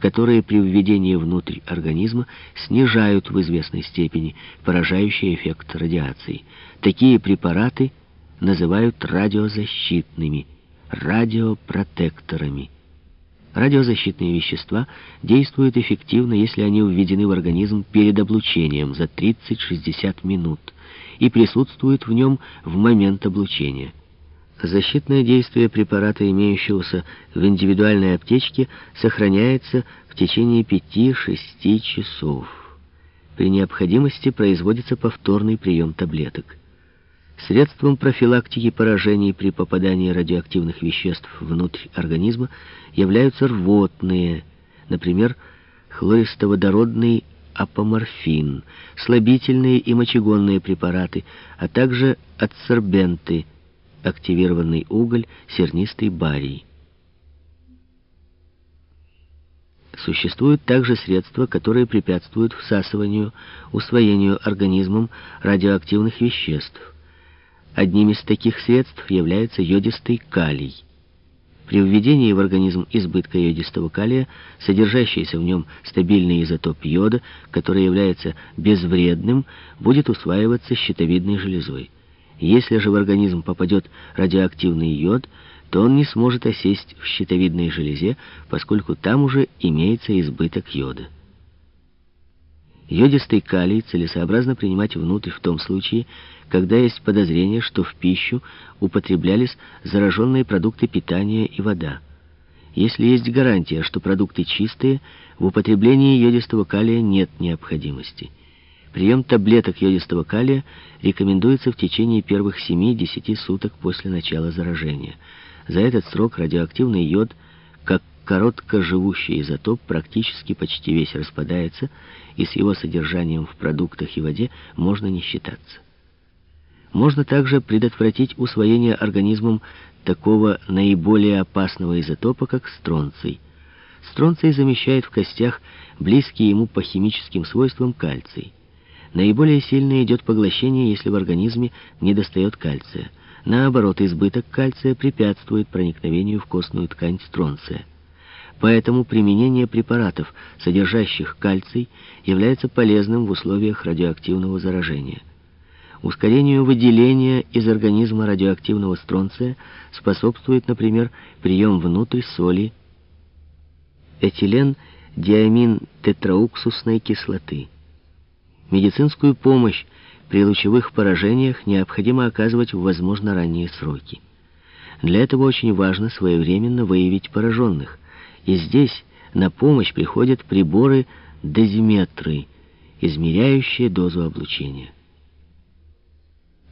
которые при введении внутрь организма снижают в известной степени поражающий эффект радиации. Такие препараты называют радиозащитными, радиопротекторами. Радиозащитные вещества действуют эффективно, если они введены в организм перед облучением за 30-60 минут и присутствуют в нем в момент облучения. Защитное действие препарата, имеющегося в индивидуальной аптечке, сохраняется в течение 5-6 часов. При необходимости производится повторный прием таблеток. Средством профилактики поражений при попадании радиоактивных веществ внутрь организма являются рвотные, например, хлористоводородный апоморфин, слабительные и мочегонные препараты, а также адсорбенты – активированный уголь, сернистый барий. Существуют также средства, которые препятствуют всасыванию, усвоению организмом радиоактивных веществ. Одним из таких средств является йодистый калий. При введении в организм избытка йодистого калия, содержащийся в нем стабильный изотоп йода, который является безвредным, будет усваиваться щитовидной железой. Если же в организм попадет радиоактивный йод, то он не сможет осесть в щитовидной железе, поскольку там уже имеется избыток йода. Йодистый калий целесообразно принимать внутрь в том случае, когда есть подозрение, что в пищу употреблялись зараженные продукты питания и вода. Если есть гарантия, что продукты чистые, в употреблении йодистого калия нет необходимости – Прием таблеток йодистого калия рекомендуется в течение первых 7-10 суток после начала заражения. За этот срок радиоактивный йод, как короткоживущий изотоп, практически почти весь распадается, и с его содержанием в продуктах и воде можно не считаться. Можно также предотвратить усвоение организмом такого наиболее опасного изотопа, как стронций. Стронций замещает в костях близкий ему по химическим свойствам кальций. Наиболее сильно идет поглощение, если в организме недостает кальция. Наоборот, избыток кальция препятствует проникновению в костную ткань стронция. Поэтому применение препаратов, содержащих кальций, является полезным в условиях радиоактивного заражения. Ускорению выделения из организма радиоактивного стронция способствует, например, прием внутрь соли этилен диамин тетрауксусной кислоты. Медицинскую помощь при лучевых поражениях необходимо оказывать в возможно ранние сроки. Для этого очень важно своевременно выявить пораженных. И здесь на помощь приходят приборы дозиметры, измеряющие дозу облучения.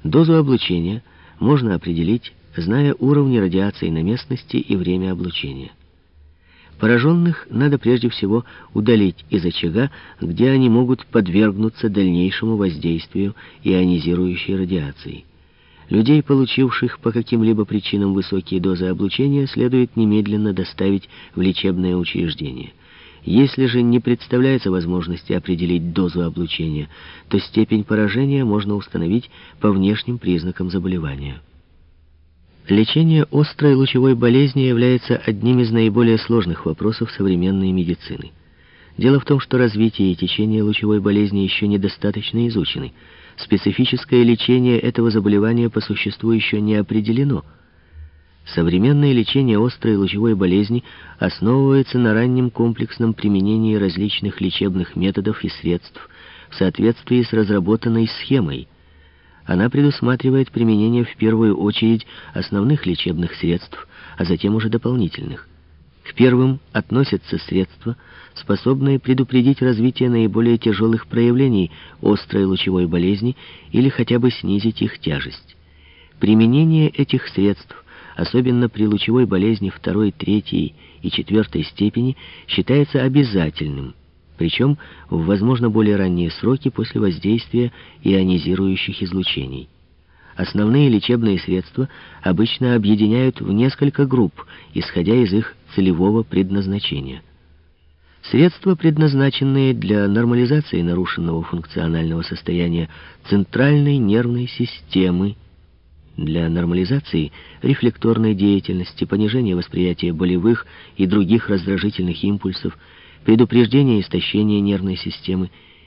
Дозу облучения можно определить, зная уровни радиации на местности и время облучения. Пораженных надо прежде всего удалить из очага, где они могут подвергнуться дальнейшему воздействию ионизирующей радиации. Людей, получивших по каким-либо причинам высокие дозы облучения, следует немедленно доставить в лечебное учреждение. Если же не представляется возможности определить дозу облучения, то степень поражения можно установить по внешним признакам заболевания. Лечение острой лучевой болезни является одним из наиболее сложных вопросов современной медицины. Дело в том, что развитие и течение лучевой болезни еще недостаточно изучены. Специфическое лечение этого заболевания по существу еще не определено. Современное лечение острой лучевой болезни основывается на раннем комплексном применении различных лечебных методов и средств в соответствии с разработанной схемой – она предусматривает применение в первую очередь основных лечебных средств, а затем уже дополнительных. К первым относятся средства, способные предупредить развитие наиболее тяжелых проявлений острой лучевой болезни или хотя бы снизить их тяжесть. Применение этих средств, особенно при лучевой болезни второй, третьей и четвертой степени, считается обязательным – причем в, возможно, более ранние сроки после воздействия ионизирующих излучений. Основные лечебные средства обычно объединяют в несколько групп, исходя из их целевого предназначения. Средства, предназначенные для нормализации нарушенного функционального состояния центральной нервной системы, для нормализации рефлекторной деятельности, понижения восприятия болевых и других раздражительных импульсов, предупреждение истощения нервной системы